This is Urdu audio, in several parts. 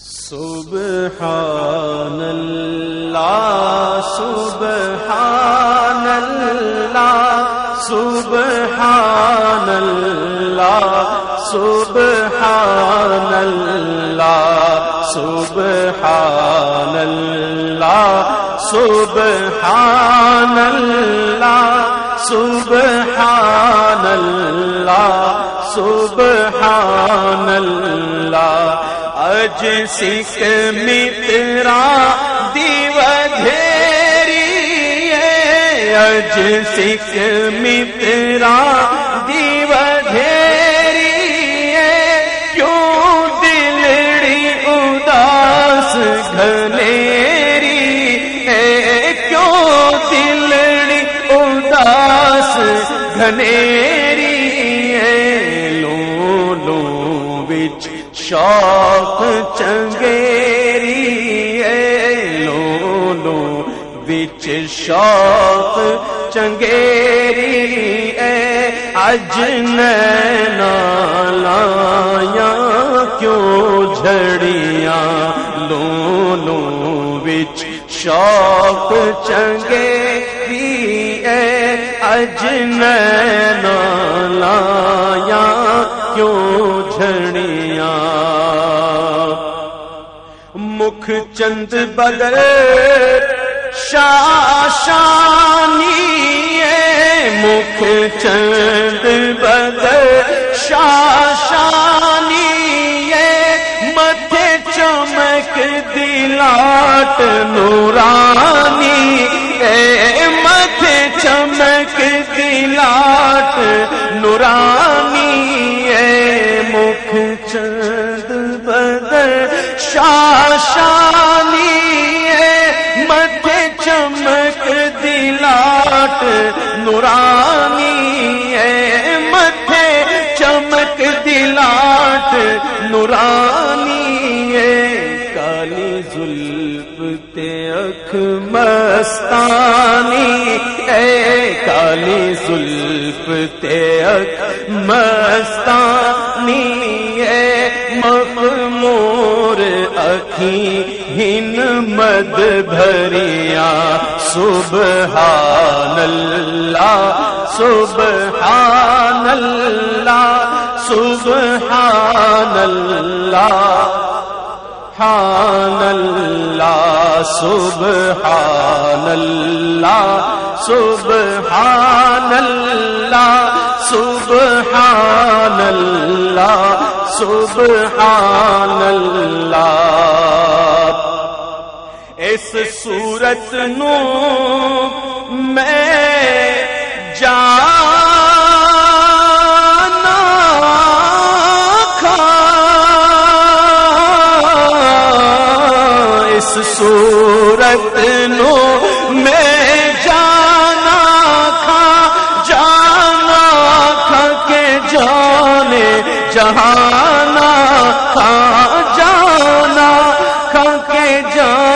سبحان اللہ سبحان اللہ سبحان اللہ سبحان اللہ سبحان اللہ سبحان اللہ سبحان اللہ سبحان اللہ اج سکھ مترا دیو دھیری اج سکھ مترا دیو دھیری کیوں دلڑی اداس گھنیری ہے؟ کیوں دلڑی اداس گھنیری ہے؟ لو لو بچ شوق بچ شوق چنگیری اے اج لایا کیوں جھڑیاں لو لو بچ شوق چنگیری اے اج لایا کیوں جھڑیاں مکھ چند بدل شاشانی مکھ چند بدل شاشانی متھے چمک دلاٹ نورانی اے متھے چمک دلاٹ نورانی مکھ چند بدل شاشانی نورانی ہے متھے چمک دلاٹ نورانی ہے کالی زلف تے اکھ مستانی، اے کالی زلف تے اکھ مستانی ہے مخمور اکھی ہن مد بھریا سبحان اللہ سبحان اللہ سبحان اللہ سبحان اللہ سبحان اللہ سبحان اللہ سبحان اللہ سبحان اللہ اس صورت نو میں جانا کھا اس صورت نو میں جانا کھا جانا کھا کے جانے جہانا کھا جانا کھا کے جانے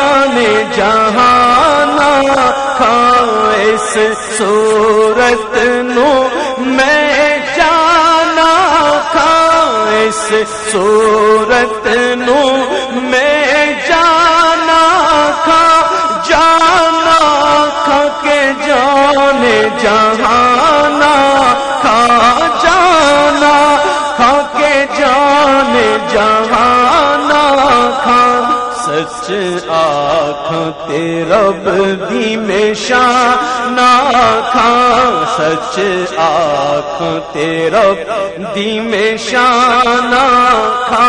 جہانا کھا اس صورت نو میں جانا کھا اس صورت نو میں جانا کھا جانا کھا کے جانے جہانا سچ آخ رب دی میں شانا کھا سچ آخ رب دی میں شانا کھا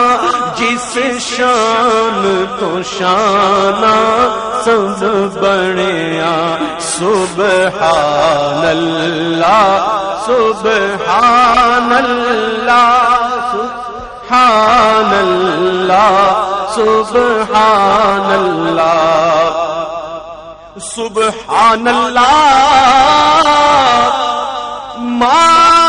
جس شان تو شانا سب بڑیا سبحان اللہ سبحان اللہ سبحان سبحان اللہ سبحان اللہ ماں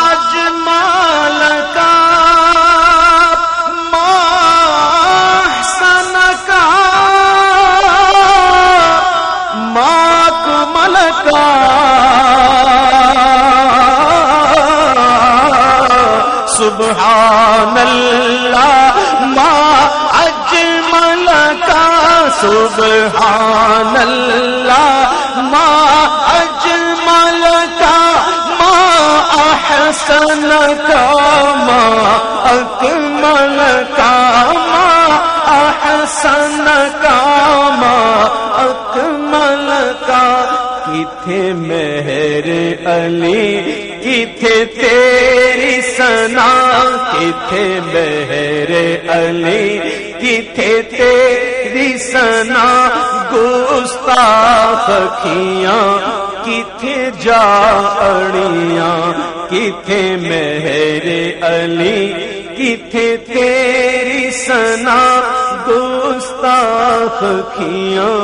سبحان اللہ، ما اجمل کا، ما احسن کا، ما اکمل کا، ما احسن کا، ما اکمل کا، کتھے مہر علی، کتھے تیری کتھے بہر علی، کتھے تیری سنا گستاخ کھیاں کتھے جا اڑیاں، کتھے مہر علی، کتھے تیری سنا گستاخ کھیاں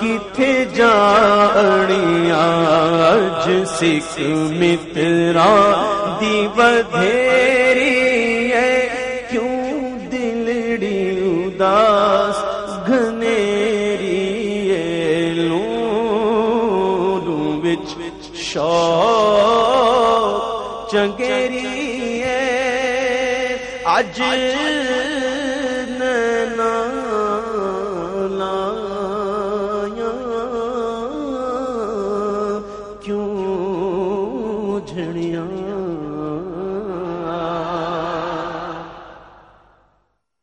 کتھے جاڑیاں اج سکھ مترا، دی بدھیری وچ شوق چنگیری ہے۔ اج